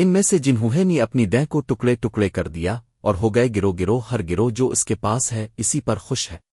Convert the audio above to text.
ان میں سے جنہوں نے اپنی دہ کو ٹکڑے ٹکڑے کر دیا اور ہو گئے گرو گرو ہر گرو جو اس کے پاس ہے اسی پر خوش ہے۔